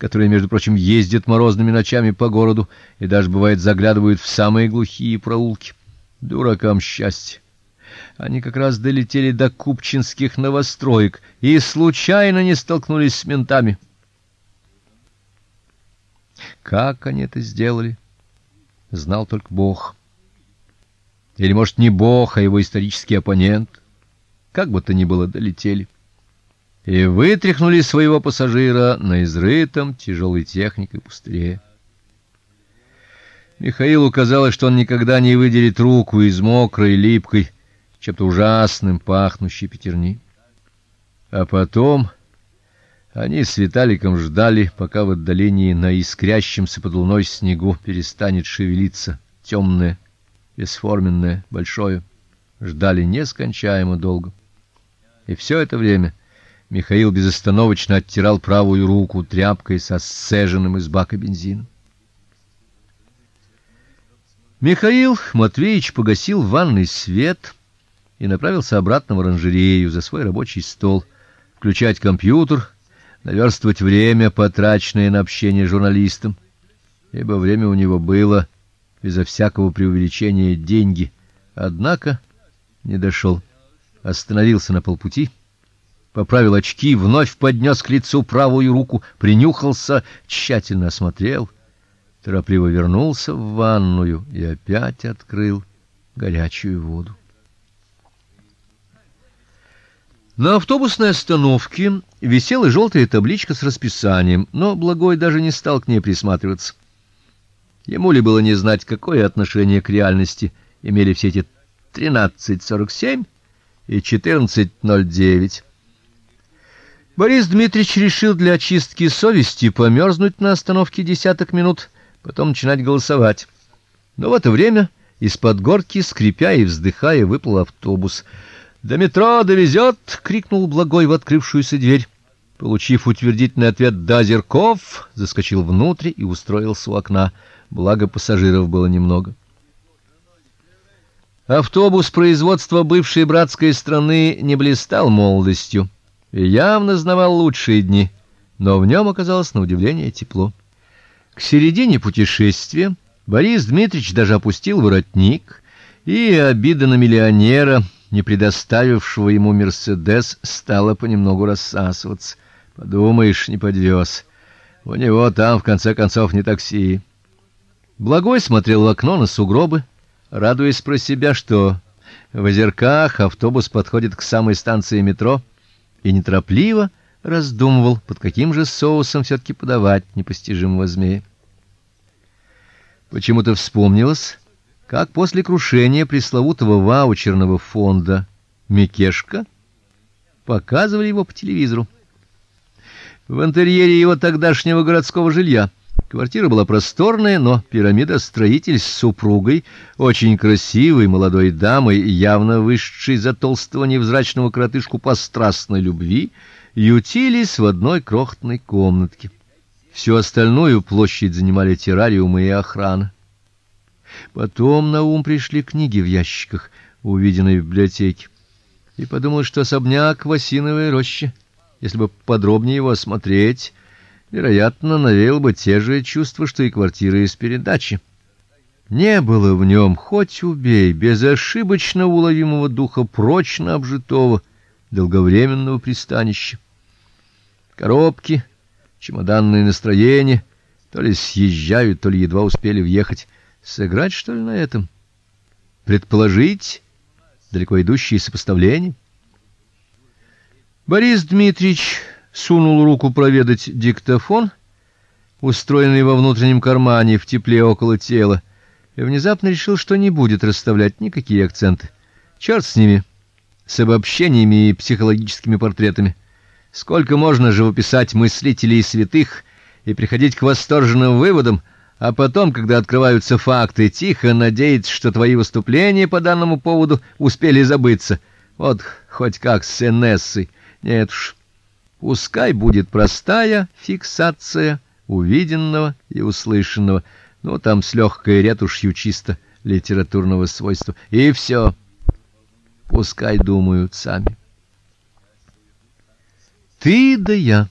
которые, между прочим, ездят морозными ночами по городу и даже бывает заглядывают в самые глухие проулки. Дуракам счастье. Они как раз долетели до купчинских новостроек и случайно не столкнулись с ментами. Как они это сделали, знал только Бог. Или, может, не Бог, а его исторический оппонент. Как бы то ни было, долетели и вытряхнули своего пассажира на изрытом тяжелой техникой пустыре. Михаилу казалось, что он никогда не выдерет руку из мокрой, липкой, чем-то ужасным пахнущей петерни. А потом они с Виталиком ждали, пока в отдалении на искрящемся под луной снегу перестанет шевелиться темное, бесформенное, большое. Ждали нескончаемо долго. И все это время Михаил безостановочно оттирал правую руку тряпкой со сцеженным из бака бензином. Михаил Матвеевич погасил в ванной свет и направился обратно в оранжерею за свой рабочий стол, включать компьютер, наверстывать время, потраченное на общение с журналистом, ибо время у него было безо всякого преувеличения деньги. Однако не дошел, остановился на полпути поправил очки, вновь поднес к лицу правую руку, принюхался, тщательно осмотрел, торопливо вернулся в ванную и опять открыл горячую воду. На автобусной остановке висела желтая табличка с расписанием, но Благой даже не стал к ней присматриваться. Ему ли было не знать, какое отношение к реальности имели все эти 13:47 и 14:09. Борис Дмитриевич решил для очистки совести померзнуть на остановке десяток минут, потом начинать голосовать. Но в это время из-под горки, скрипя и вздыхая, выплыл автобус. "До метро довезет!» — крикнул Благой в открывшуюся дверь. Получив утвердительный ответ Дазерков, заскочил внутрь и устроился у окна. Благо пассажиров было немного. Автобус производства бывшей братской страны не блистал молодостью и явно знавал лучшие дни, но в нем оказалось на удивление тепло. К середине путешествия Борис Дмитриевич даже опустил воротник, и обида на миллионера, не предоставившего ему Мерседес, стала понемногу рассасываться. Подумаешь, не подвез. У него там в конце концов не такси. Благой смотрел в окно на сугробы, радуясь про себя, что в озерках автобус подходит к самой станции метро и неторопливо раздумывал, под каким же соусом все таки подавать непостижимого змея. Почему-то вспомнилось, как после крушения пресловутого ваучерного фонда Микешка показывали его по телевизору. В интерьере его тогдашнего городского жилья Квартира была просторная, но пирамида строитель с супругой, очень красивой молодой дамой, явно вышедшей за толстого невзрачного коротышку по страстной любви, ютились в одной крохотной комнатке. Всю остальную площадь занимали террариумы и охрана. Потом на ум пришли книги в ящиках, увиденные в библиотеке, и подумал, что особняк в Осиновой роще, если бы подробнее его осмотреть, вероятно, навеял бы те же чувства, что и квартира из передачи. Не было в нем, хоть убей, безошибочно уловимого духа прочно обжитого долговременного пристанища. Коробки, чемоданное настроение, то ли съезжают, то ли едва успели въехать. Сыграть что ли на этом? Предположить далеко идущие сопоставления? Борис Дмитриевич сунул руку проведать диктофон, устроенный во внутреннем кармане в тепле около тела, и внезапно решил, что не будет расставлять никакие акценты. Черт с ними, с обобщениями и психологическими портретами. Сколько можно живописать мыслителей и святых и приходить к восторженным выводам, а потом, когда открываются факты, тихо надеяться, что твои выступления по данному поводу успели забыться. Вот хоть как с Энессой. Нет уж. Пускай будет простая фиксация увиденного и услышанного, но там с легкой ретушью чисто литературного свойства. И все. Пускай думают сами. Ты да я.